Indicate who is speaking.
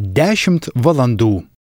Speaker 1: 10 valandų.